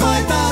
fight back.